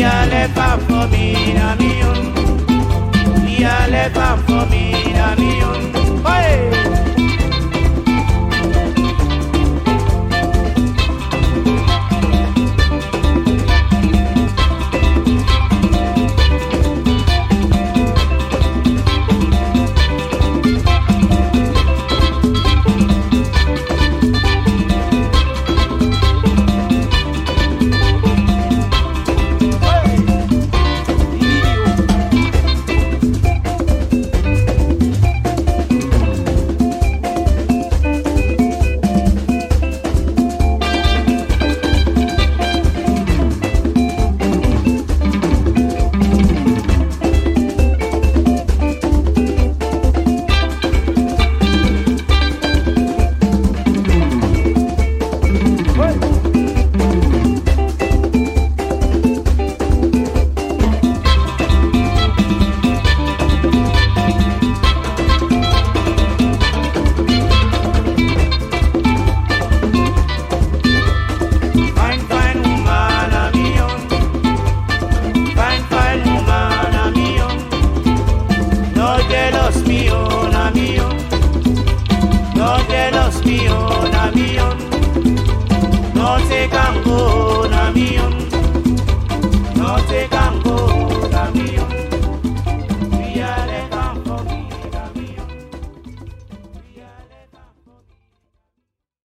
Dia lepa for me, na me on. Dia lepa for me, na. corazón.